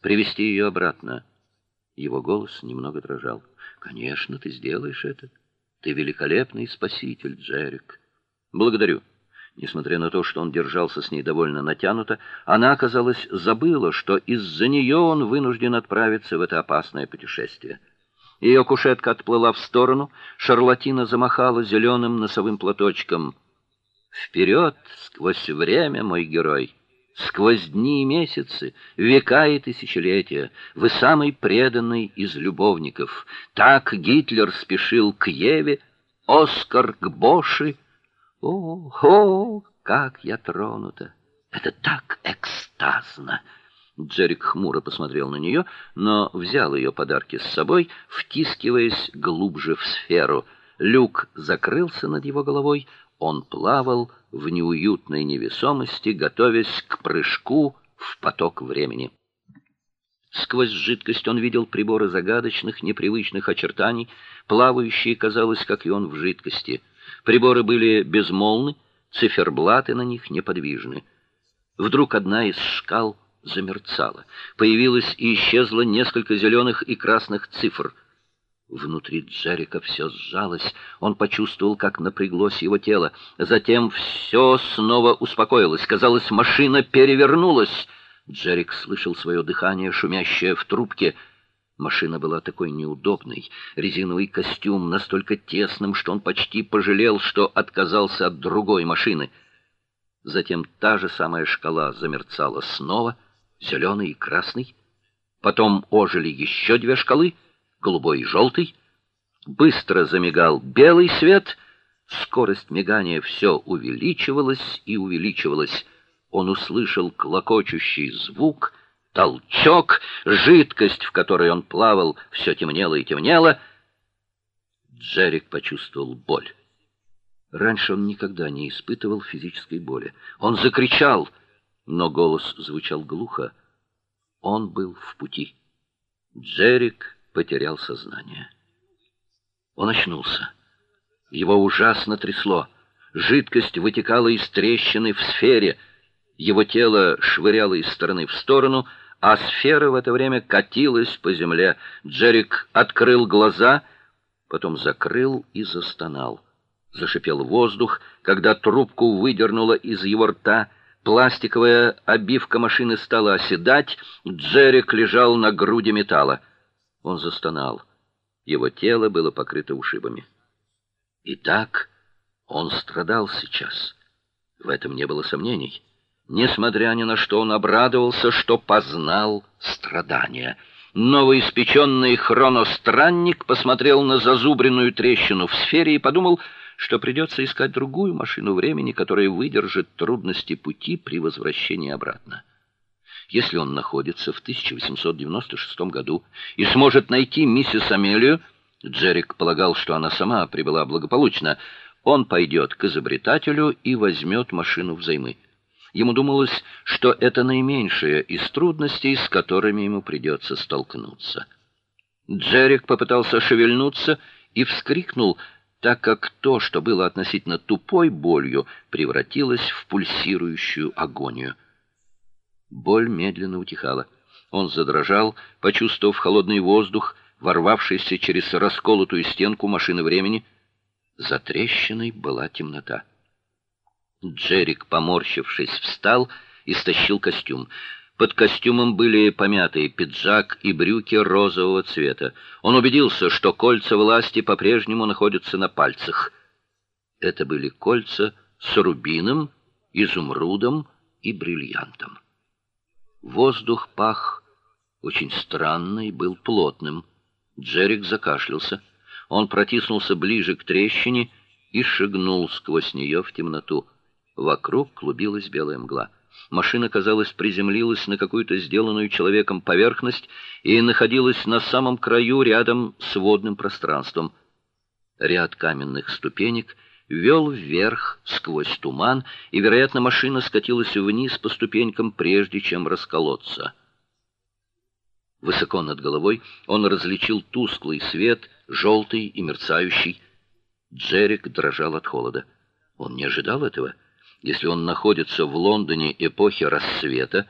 привести ее обратно. Его голос немного дрожал. Конечно, ты сделаешь это. Ты великолепный спаситель, Джерик. Благодарю. Несмотря на то, что он держался с ней довольно натянуто, она, казалось, забыла, что из-за нее он вынужден отправиться в это опасное путешествие. Ее кушетка отплыла в сторону, Шарлатина замахала зеленым носовым платочком. Вперед, сквозь время, мой герой, сквозь дни и месяцы, века и тысячелетия, вы самый преданный из любовников. Так Гитлер спешил к Еве, Оскар к Боши. О, о, как я тронута! Это так экстазно! Джерик хмуро посмотрел на нее, но взял ее подарки с собой, втискиваясь глубже в сферу. Люк закрылся над его головой, он плавал в неуютной невесомости, готовясь к прыжку в поток времени. Сквозь жидкость он видел приборы загадочных, непривычных очертаний, плавающие, казалось, как и он в жидкости. Приборы были безмолвны, циферблаты на них неподвижны. Вдруг одна из шкал замерцала. Появилось и исчезло несколько зеленых и красных цифр. Внутри Джерика все сжалось. Он почувствовал, как напряглось его тело. Затем все снова успокоилось. Казалось, машина перевернулась. Джерик слышал свое дыхание, шумящее в трубке. Машина была такой неудобной, резиновый костюм настолько тесным, что он почти пожалел, что отказался от другой машины. Затем та же самая шкала замерцала снова — зеленый и красный. Потом ожили еще две шкалы, голубой и желтый. Быстро замигал белый свет. Скорость мигания все увеличивалась и увеличивалась. Он услышал клокочущий звук, толчок, жидкость, в которой он плавал, все темнело и темнело. Джерик почувствовал боль. Раньше он никогда не испытывал физической боли. Он закричал — но голос звучал глухо. Он был в пути. Джерик потерял сознание. Он очнулся. Его ужасно трясло. Жидкость вытекала из трещины в сфере. Его тело швыряло из стороны в сторону, а сфера в это время катилась по земле. Джерик открыл глаза, потом закрыл и застонал. Зашипел воздух, когда трубку выдернуло из его рта. Пластиковая обивка машины стала оседать, Джерик лежал на груди металла. Он застонал. Его тело было покрыто ушибами. И так он страдал сейчас. В этом не было сомнений. Несмотря ни на что, он обрадовался, что познал страдания. Новоиспеченный хроностранник посмотрел на зазубренную трещину в сфере и подумал, что придется искать другую машину времени, которая выдержит трудности пути при возвращении обратно. Если он находится в 1896 году и сможет найти миссис Амелию, Джерик полагал, что она сама прибыла благополучно, он пойдет к изобретателю и возьмет машину взаймы. Ему думалось, что это наименьшая из трудностей, с которыми ему придется столкнуться. Джерик попытался шевельнуться и вскрикнул, так как то, что было относительно тупой болью, превратилось в пульсирующую агонию. Боль медленно утихала. Он задрожал, почувствовав холодный воздух, ворвавшийся через расколотую стенку машины времени. За трещиной была темнота. Джерик, поморщившись, встал и стащил костюм. Под костюмом были помятые пиджак и брюки розового цвета. Он убедился, что кольца власти по-прежнему находятся на пальцах. Это были кольца с рубином, изумрудом и бриллиантом. Воздух пах очень странно и был плотным. Джерик закашлялся. Он протиснулся ближе к трещине и шагнул сквозь нее в темноту. Вокруг клубилась белая мгла. Машина, казалось, приземлилась на какую-то сделанную человеком поверхность и находилась на самом краю рядом с водным пространством. Ряд каменных ступенек вел вверх сквозь туман, и, вероятно, машина скатилась вниз по ступенькам, прежде чем расколоться. Высоко над головой он различил тусклый свет, желтый и мерцающий. Джерик дрожал от холода. Он не ожидал этого. Если он находится в Лондоне эпохи рассвета,